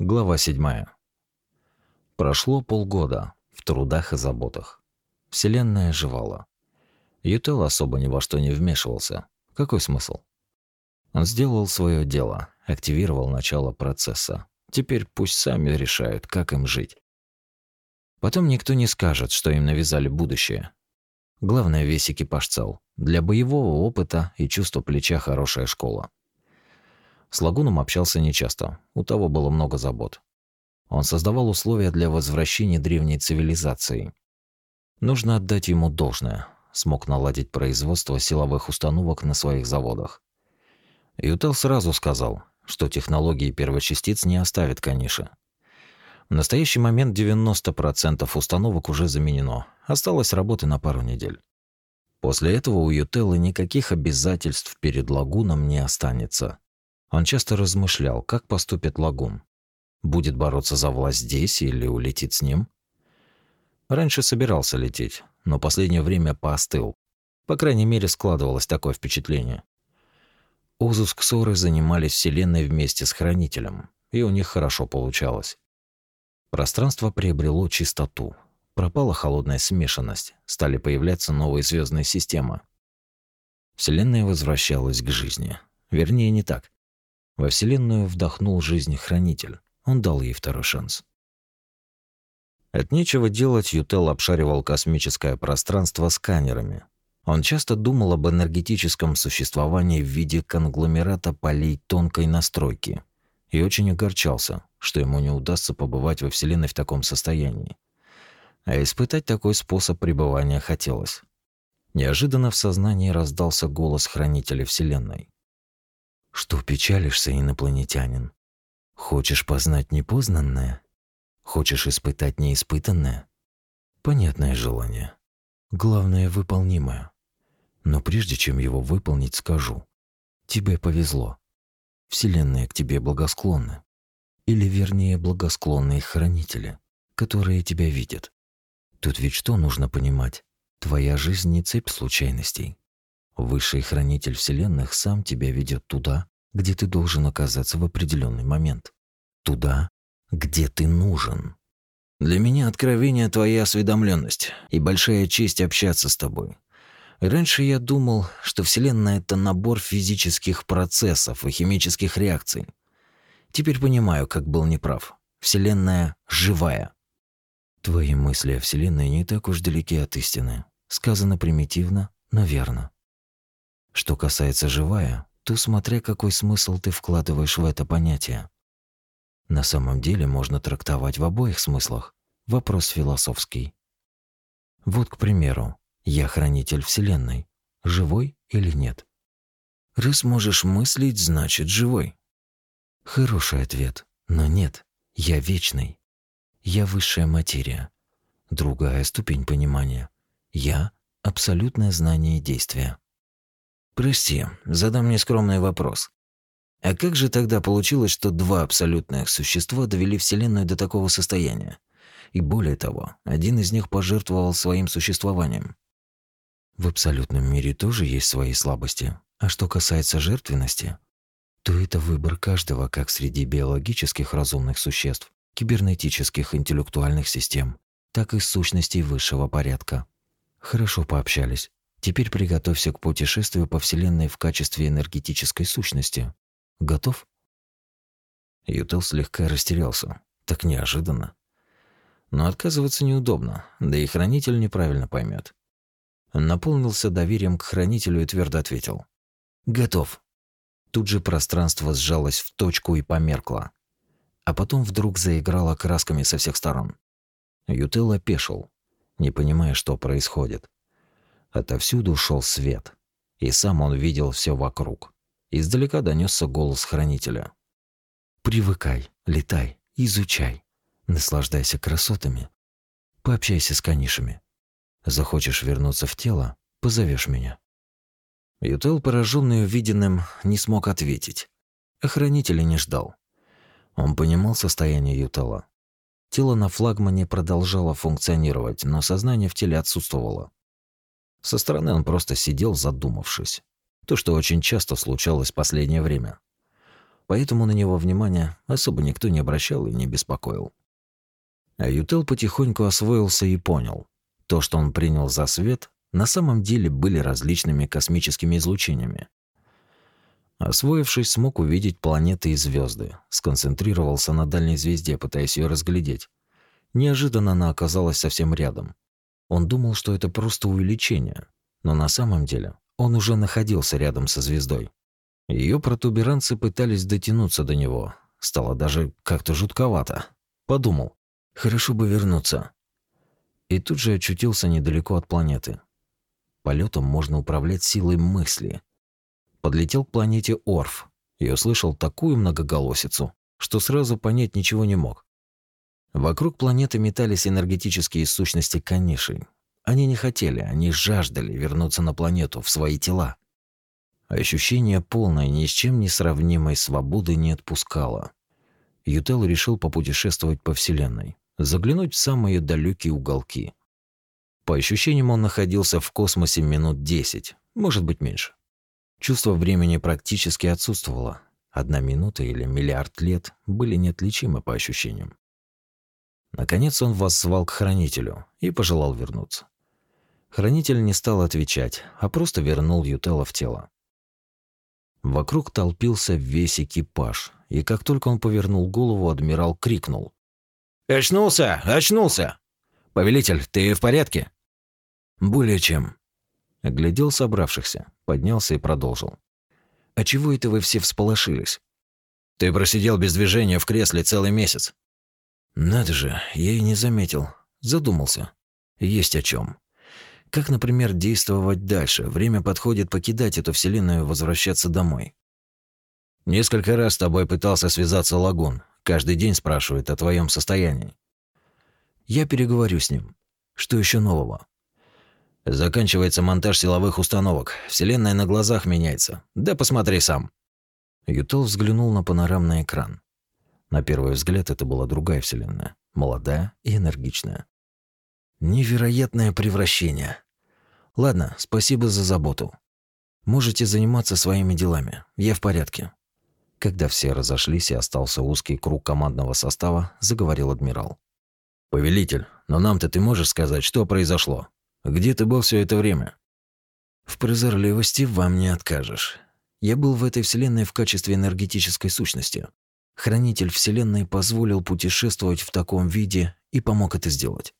Глава 7. Прошло полгода в трудах и заботах. Вселенная оживала. Ютел особо ни во что не вмешивался. Какой смысл? Он сделал свое дело, активировал начало процесса. Теперь пусть сами решают, как им жить. Потом никто не скажет, что им навязали будущее. Главное, весь экипаж цел. Для боевого опыта и чувства плеча хорошая школа. С Лагуном общался нечасто, у того было много забот. Он создавал условия для возвращения древней цивилизации. Нужно отдать ему должное. Смог наладить производство силовых установок на своих заводах. Ютел сразу сказал, что технологии первочастиц не оставят Каниши. В настоящий момент 90% установок уже заменено. Осталось работы на пару недель. После этого у Ютеллы никаких обязательств перед лагуном не останется. Он часто размышлял, как поступит Лагун. Будет бороться за власть здесь или улетит с ним? Раньше собирался лететь, но последнее время поостыл. По крайней мере, складывалось такое впечатление. Узус Ксоры занимались Вселенной вместе с Хранителем, и у них хорошо получалось. Пространство приобрело чистоту. Пропала холодная смешанность, стали появляться новые звездные системы. Вселенная возвращалась к жизни. Вернее, не так. Во Вселенную вдохнул жизнь Хранитель. Он дал ей второй шанс. От нечего делать Ютел обшаривал космическое пространство сканерами. Он часто думал об энергетическом существовании в виде конгломерата полей тонкой настройки и очень огорчался, что ему не удастся побывать во Вселенной в таком состоянии. А испытать такой способ пребывания хотелось. Неожиданно в сознании раздался голос Хранителя Вселенной. Что печалишься, инопланетянин? Хочешь познать непознанное? Хочешь испытать неиспытанное? Понятное желание. Главное, выполнимое. Но прежде чем его выполнить, скажу. Тебе повезло. Вселенная к тебе благосклонна. Или вернее, благосклонные хранители, которые тебя видят. Тут ведь что нужно понимать? Твоя жизнь не цепь случайностей. Высший хранитель вселенных сам тебя ведет туда, где ты должен оказаться в определенный момент. Туда, где ты нужен. Для меня откровение твоя осведомленность и большая честь общаться с тобой. Раньше я думал, что Вселенная — это набор физических процессов и химических реакций. Теперь понимаю, как был неправ. Вселенная живая. Твои мысли о Вселенной не так уж далеки от истины. Сказано примитивно, но верно. Что касается живая, то смотря какой смысл ты вкладываешь в это понятие. На самом деле можно трактовать в обоих смыслах. Вопрос философский. Вот, к примеру, я хранитель Вселенной. Живой или нет? Раз можешь мыслить, значит живой. Хороший ответ, но нет. Я вечный. Я высшая материя. Другая ступень понимания. Я — абсолютное знание действия. Прости, задам нескромный вопрос. А как же тогда получилось, что два абсолютных существа довели Вселенную до такого состояния? И более того, один из них пожертвовал своим существованием. В абсолютном мире тоже есть свои слабости. А что касается жертвенности, то это выбор каждого как среди биологических разумных существ, кибернетических интеллектуальных систем, так и сущностей высшего порядка. Хорошо пообщались. Теперь приготовься к путешествию по Вселенной в качестве энергетической сущности. Готов? Ютел слегка растерялся. Так неожиданно. Но отказываться неудобно, да и хранитель неправильно поймет. Наполнился доверием к хранителю и твердо ответил. «Готов». Тут же пространство сжалось в точку и померкло. А потом вдруг заиграло красками со всех сторон. Ютел опешил, не понимая, что происходит. Отовсюду шел свет, и сам он видел все вокруг. Издалека донесся голос хранителя. «Привыкай, летай, изучай, наслаждайся красотами, пообщайся с канишами. Захочешь вернуться в тело, позовешь меня». Ютел, пораженный увиденным, не смог ответить. Охранителя не ждал. Он понимал состояние Ютела. Тело на флагмане продолжало функционировать, но сознание в теле отсутствовало. Со стороны он просто сидел, задумавшись. То, что очень часто случалось в последнее время. поэтому на него внимания особо никто не обращал и не беспокоил. А Ютел потихоньку освоился и понял, то, что он принял за свет, на самом деле были различными космическими излучениями. Освоившись, смог увидеть планеты и звезды, сконцентрировался на дальней звезде, пытаясь ее разглядеть. Неожиданно она оказалась совсем рядом. Он думал, что это просто увеличение, но на самом деле он уже находился рядом со звездой. Ее протуберанцы пытались дотянуться до него. Стало даже как-то жутковато. Подумал, хорошо бы вернуться. И тут же очутился недалеко от планеты. Полетом можно управлять силой мысли. Подлетел к планете Орф и услышал такую многоголосицу, что сразу понять ничего не мог. Вокруг планеты метались энергетические сущности канишей. Они не хотели, они жаждали вернуться на планету, в свои тела. Ощущение полной, ни с чем не сравнимой свободы не отпускало. Ютел решил попутешествовать по Вселенной, заглянуть в самые далекие уголки. По ощущениям, он находился в космосе минут десять, может быть, меньше. Чувство времени практически отсутствовало. Одна минута или миллиард лет были неотличимы по ощущениям. Наконец он воззвал к хранителю и пожелал вернуться. Хранитель не стал отвечать, а просто вернул Ютела в тело. Вокруг толпился весь экипаж, и как только он повернул голову, адмирал крикнул. «Очнулся! Очнулся! Повелитель, ты в порядке?» «Более чем». Оглядел собравшихся, поднялся и продолжил. «А чего это вы все всполошились?» «Ты просидел без движения в кресле целый месяц. Надо же, я и не заметил. Задумался. Есть о чем. Как, например, действовать дальше? Время подходит покидать эту вселенную и возвращаться домой. Несколько раз с тобой пытался связаться Лагун. Каждый день спрашивает о твоем состоянии. Я переговорю с ним. Что еще нового? Заканчивается монтаж силовых установок. Вселенная на глазах меняется. Да посмотри сам. Ютол взглянул на панорамный экран. На первый взгляд это была другая вселенная, молодая и энергичная. Невероятное превращение. Ладно, спасибо за заботу. Можете заниматься своими делами. Я в порядке. Когда все разошлись и остался узкий круг командного состава, заговорил адмирал. Повелитель, но нам-то ты можешь сказать, что произошло? Где ты был все это время? В прозорливости вам не откажешь. Я был в этой вселенной в качестве энергетической сущности. Хранитель Вселенной позволил путешествовать в таком виде и помог это сделать.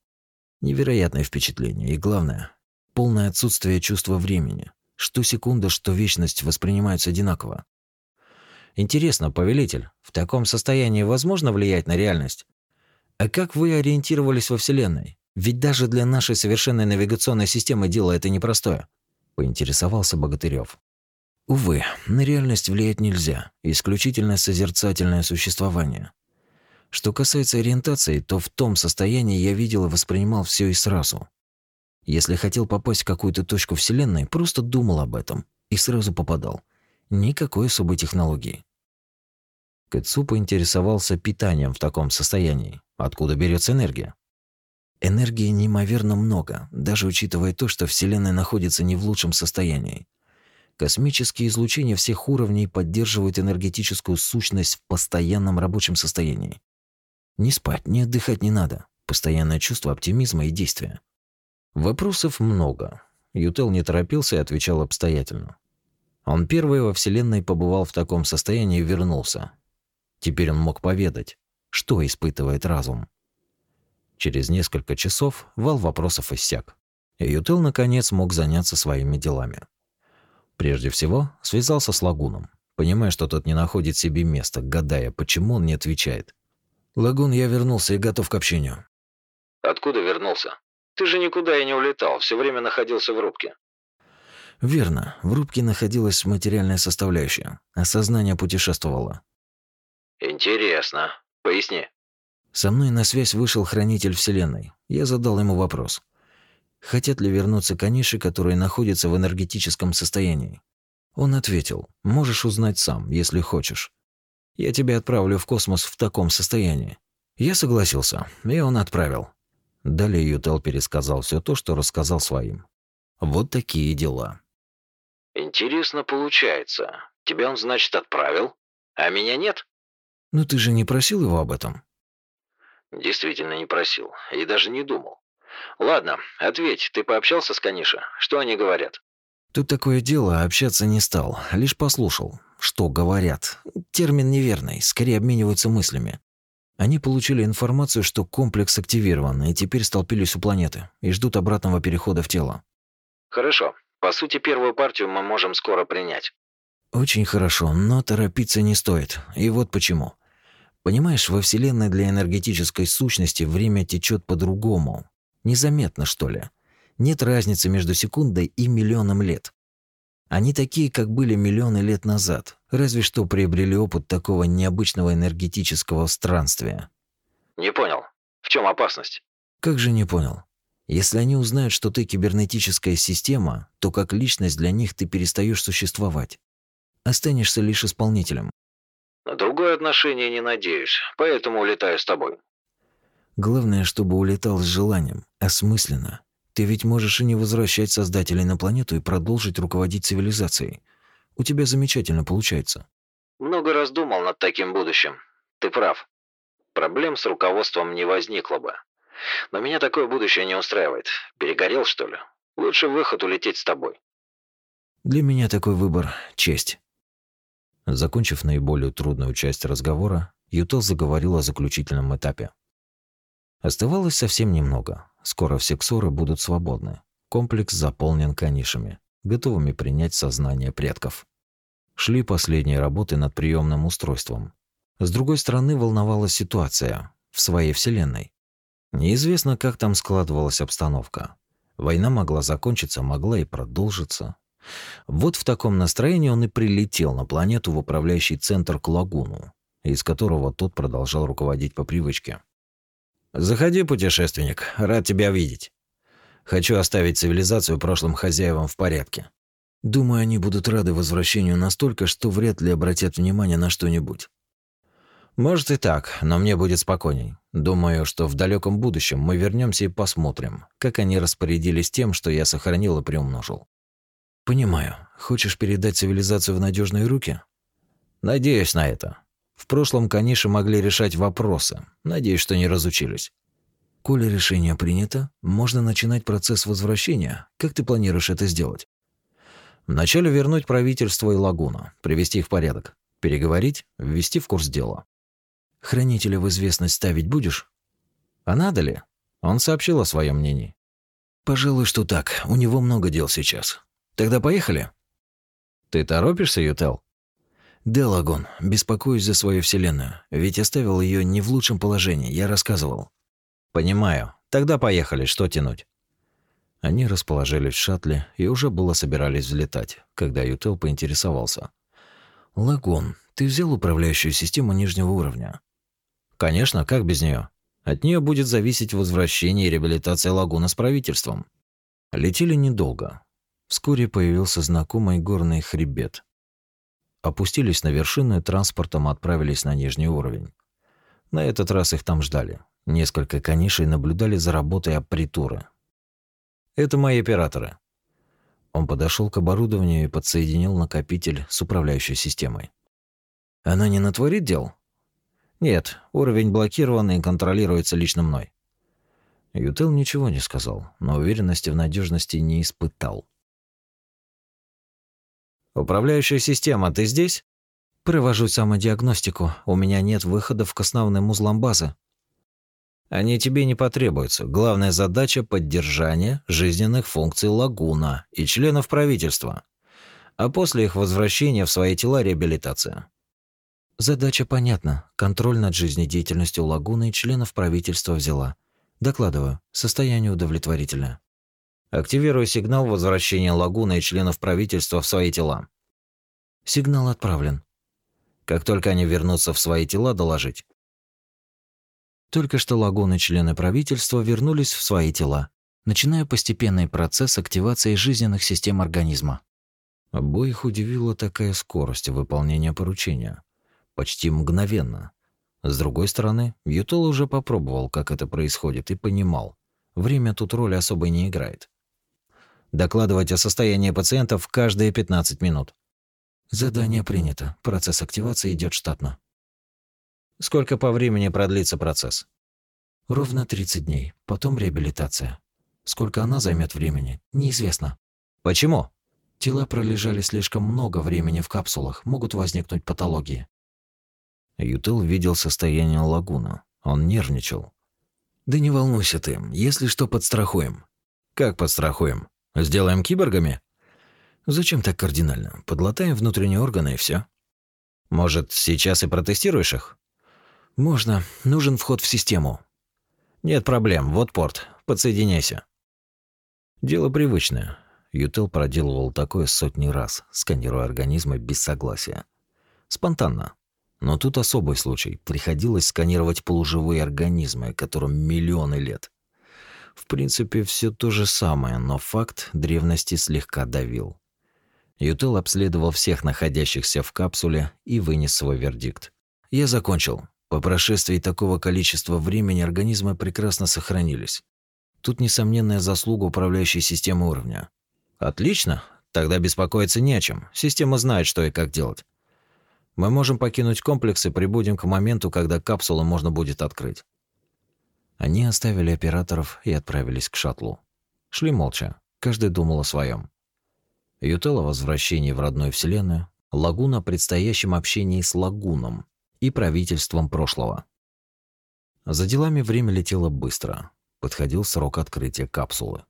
Невероятное впечатление и, главное, полное отсутствие чувства времени. Что секунда, что вечность воспринимаются одинаково. Интересно, повелитель, в таком состоянии возможно влиять на реальность? А как вы ориентировались во Вселенной? Ведь даже для нашей совершенной навигационной системы дело это непростое. Поинтересовался Богатырев. Увы, на реальность влиять нельзя, исключительно созерцательное существование. Что касается ориентации, то в том состоянии я видел и воспринимал все и сразу. Если хотел попасть в какую-то точку Вселенной, просто думал об этом и сразу попадал. Никакой особой технологии. Кэтсу поинтересовался питанием в таком состоянии. Откуда берется энергия? Энергии неимоверно много, даже учитывая то, что Вселенная находится не в лучшем состоянии. Космические излучения всех уровней поддерживают энергетическую сущность в постоянном рабочем состоянии. Не спать, не отдыхать не надо. Постоянное чувство оптимизма и действия. Вопросов много. Ютел не торопился и отвечал обстоятельно. Он первый во Вселенной побывал в таком состоянии и вернулся. Теперь он мог поведать, что испытывает разум. Через несколько часов вал вопросов иссяк. И Ютел наконец мог заняться своими делами. Прежде всего, связался с Лагуном, понимая, что тот не находит себе места, гадая, почему он не отвечает. «Лагун, я вернулся и готов к общению». «Откуда вернулся? Ты же никуда и не улетал, все время находился в рубке». «Верно. В рубке находилась материальная составляющая, а сознание путешествовало». «Интересно. Поясни». Со мной на связь вышел хранитель Вселенной. Я задал ему вопрос. Хотят ли вернуться каниши, которые находятся в энергетическом состоянии? Он ответил, можешь узнать сам, если хочешь. Я тебя отправлю в космос в таком состоянии. Я согласился, и он отправил. Далее Ютел пересказал все то, что рассказал своим. Вот такие дела. Интересно получается. Тебя он, значит, отправил? А меня нет? Ну ты же не просил его об этом? Действительно не просил. И даже не думал. Ладно, ответь, ты пообщался с Каниша? Что они говорят? Тут такое дело, общаться не стал, лишь послушал. Что говорят? Термин неверный, скорее обмениваются мыслями. Они получили информацию, что комплекс активирован, и теперь столпились у планеты и ждут обратного перехода в тело. Хорошо. По сути, первую партию мы можем скоро принять. Очень хорошо, но торопиться не стоит. И вот почему. Понимаешь, во Вселенной для энергетической сущности время течет по-другому. Незаметно, что ли. Нет разницы между секундой и миллионом лет. Они такие, как были миллионы лет назад, разве что приобрели опыт такого необычного энергетического странствия. Не понял. В чем опасность? Как же не понял? Если они узнают, что ты кибернетическая система, то как личность для них ты перестаешь существовать. Останешься лишь исполнителем. На другое отношение не надеюсь, поэтому улетаю с тобой. Главное, чтобы улетал с желанием, осмысленно. Ты ведь можешь и не возвращать создателей на планету и продолжить руководить цивилизацией. У тебя замечательно получается. Много раз думал над таким будущим. Ты прав. Проблем с руководством не возникло бы. Но меня такое будущее не устраивает. Перегорел, что ли? Лучше выход улететь с тобой. Для меня такой выбор – честь. Закончив наиболее трудную часть разговора, Ютел заговорил о заключительном этапе. Оставалось совсем немного. Скоро все ксоры будут свободны. Комплекс заполнен канишами, готовыми принять сознание предков. Шли последние работы над приемным устройством. С другой стороны, волновалась ситуация в своей вселенной. Неизвестно, как там складывалась обстановка. Война могла закончиться, могла и продолжиться. Вот в таком настроении он и прилетел на планету в управляющий центр к лагуну, из которого тот продолжал руководить по привычке. «Заходи, путешественник, рад тебя видеть. Хочу оставить цивилизацию прошлым хозяевам в порядке. Думаю, они будут рады возвращению настолько, что вряд ли обратят внимание на что-нибудь. Может и так, но мне будет спокойней. Думаю, что в далеком будущем мы вернемся и посмотрим, как они распорядились тем, что я сохранил и приумножил. Понимаю. Хочешь передать цивилизацию в надежные руки? Надеюсь на это. В прошлом каниши могли решать вопросы. Надеюсь, что не разучились. Коли решение принято, можно начинать процесс возвращения. Как ты планируешь это сделать? Вначале вернуть правительство и лагуну, привести их в порядок, переговорить, ввести в курс дела. Хранителя в известность ставить будешь? А надо ли? Он сообщил о своем мнении. Пожалуй, что так. У него много дел сейчас. Тогда поехали. Ты торопишься, Ютел? Да, Лагон, беспокоюсь за свою вселенную, ведь оставил ее не в лучшем положении, я рассказывал. Понимаю. Тогда поехали, что тянуть? Они расположились в шаттле и уже было собирались взлетать, когда Ютел поинтересовался. «Лагон, ты взял управляющую систему нижнего уровня?» «Конечно, как без нее? От нее будет зависеть возвращение и реабилитация лагуна с правительством». Летели недолго. Вскоре появился знакомый горный хребет, опустились на вершину и транспортом отправились на нижний уровень. На этот раз их там ждали. Несколько конишей наблюдали за работой аппаритуры. «Это мои операторы». Он подошел к оборудованию и подсоединил накопитель с управляющей системой. «Она не натворит дел?» «Нет, уровень блокирован и контролируется лично мной». Ютел ничего не сказал, но уверенности в надежности не испытал. «Управляющая система, ты здесь?» «Провожу самодиагностику. У меня нет выходов к основным узлам базы». «Они тебе не потребуются. Главная задача – поддержание жизненных функций лагуна и членов правительства. А после их возвращения в свои тела – реабилитация». «Задача понятна. Контроль над жизнедеятельностью лагуны и членов правительства взяла. Докладываю. Состояние удовлетворительное». Активирую сигнал возвращения лагуны и членов правительства в свои тела. Сигнал отправлен. Как только они вернутся в свои тела, доложить. Только что лагуны члены правительства вернулись в свои тела, начиная постепенный процесс активации жизненных систем организма. Обоих удивила такая скорость выполнения поручения. Почти мгновенно. С другой стороны, Ютол уже попробовал, как это происходит, и понимал. Время тут роли особой не играет. Докладывать о состоянии пациентов каждые 15 минут. Задание принято. Процесс активации идет штатно. Сколько по времени продлится процесс? Ровно 30 дней. Потом реабилитация. Сколько она займет времени, неизвестно. Почему? Тела пролежали слишком много времени в капсулах, могут возникнуть патологии. Ютел видел состояние лагуна. Он нервничал. Да не волнуйся ты, если что, подстрахуем. Как подстрахуем? Сделаем киборгами? Зачем так кардинально? Подлатаем внутренние органы и все. Может, сейчас и протестируешь их? Можно. Нужен вход в систему. Нет проблем. Вот порт. Подсоединяйся. Дело привычное. Ютел проделывал такое сотни раз, сканируя организмы без согласия. Спонтанно. Но тут особый случай. Приходилось сканировать полуживые организмы, которым миллионы лет. В принципе, все то же самое, но факт древности слегка давил. Ютел обследовал всех находящихся в капсуле и вынес свой вердикт. «Я закончил. По прошествии такого количества времени организмы прекрасно сохранились. Тут несомненная заслуга управляющей системы уровня. Отлично. Тогда беспокоиться не о чем. Система знает, что и как делать. Мы можем покинуть комплекс и прибудем к моменту, когда капсулу можно будет открыть. Они оставили операторов и отправились к шаттлу. Шли молча. Каждый думал о своем. Ютел о возвращении в родную вселенную, Лагуна о предстоящем общении с Лагуном и правительством прошлого. За делами время летело быстро. Подходил срок открытия капсулы.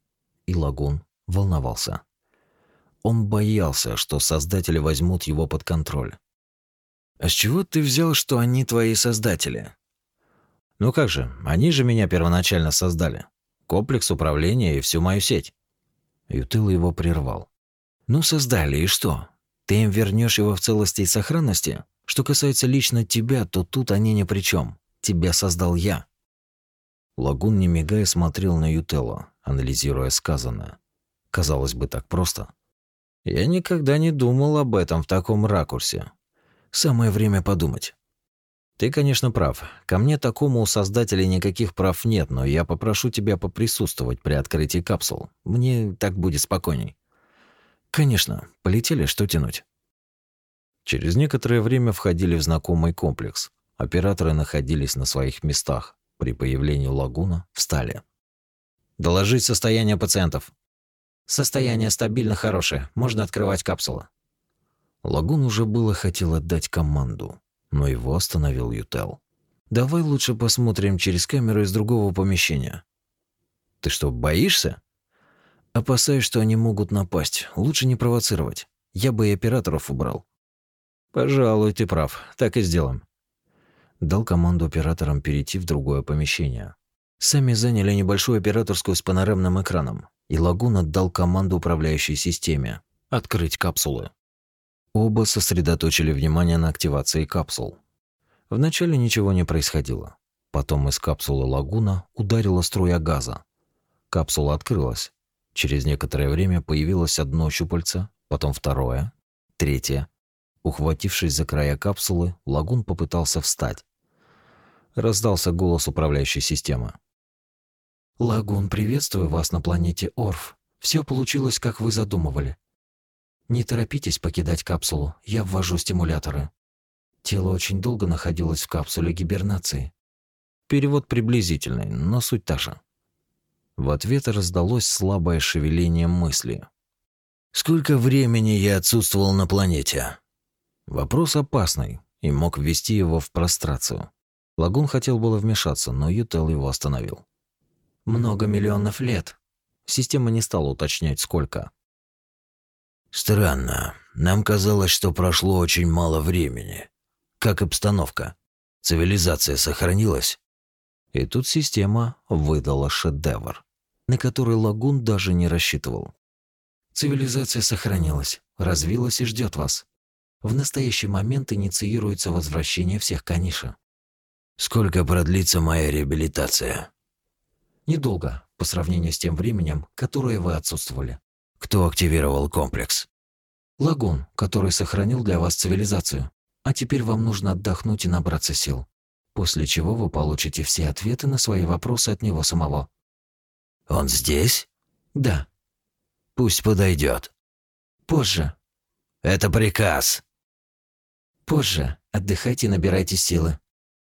И Лагун волновался. Он боялся, что создатели возьмут его под контроль. «А с чего ты взял, что они твои создатели?» «Ну как же, они же меня первоначально создали. Комплекс управления и всю мою сеть». Ютыл его прервал. «Ну, создали, и что? Ты им вернешь его в целости и сохранности? Что касается лично тебя, то тут они ни при чем. Тебя создал я». Лагун, не мигая, смотрел на Ютелло, анализируя сказанное. Казалось бы, так просто. Я никогда не думал об этом в таком ракурсе. Самое время подумать. Ты, конечно, прав. Ко мне такому у создателей никаких прав нет, но я попрошу тебя поприсутствовать при открытии капсул. Мне так будет спокойней. Конечно, полетели, что тянуть. Через некоторое время входили в знакомый комплекс. Операторы находились на своих местах. При появлении лагуна встали. Доложить состояние пациентов. Состояние стабильно хорошее. Можно открывать капсулу. Лагун уже было хотел отдать команду, но его остановил Ютел. Давай лучше посмотрим через камеру из другого помещения. Ты что, боишься? Опасаюсь, что они могут напасть. Лучше не провоцировать. Я бы и операторов убрал. Пожалуй, ты прав. Так и сделаем. Дал команду операторам перейти в другое помещение. Сами заняли небольшую операторскую с панорамным экраном, и Лагун отдал команду управляющей системе открыть капсулы. Оба сосредоточили внимание на активации капсул. Вначале ничего не происходило. Потом из капсулы Лагуна ударила струя газа. Капсула открылась, Через некоторое время появилось одно щупальце, потом второе, третье. Ухватившись за края капсулы, лагун попытался встать. Раздался голос управляющей системы. «Лагун, приветствую вас на планете Орф. Все получилось, как вы задумывали. Не торопитесь покидать капсулу, я ввожу стимуляторы. Тело очень долго находилось в капсуле гибернации. Перевод приблизительный, но суть та же. В ответ раздалось слабое шевеление мысли. «Сколько времени я отсутствовал на планете?» Вопрос опасный и мог ввести его в прострацию. Лагун хотел было вмешаться, но Ютел его остановил. «Много миллионов лет». Система не стала уточнять, сколько. «Странно. Нам казалось, что прошло очень мало времени. Как обстановка? Цивилизация сохранилась?» И тут система выдала шедевр, на который Лагун даже не рассчитывал. Цивилизация сохранилась, развилась и ждет вас. В настоящий момент инициируется возвращение всех Каниша. Сколько продлится моя реабилитация? Недолго, по сравнению с тем временем, которое вы отсутствовали. Кто активировал комплекс? Лагун, который сохранил для вас цивилизацию. А теперь вам нужно отдохнуть и набраться сил после чего вы получите все ответы на свои вопросы от него самого. Он здесь? Да. Пусть подойдет. Позже. Это приказ. Позже. Отдыхайте, набирайте силы.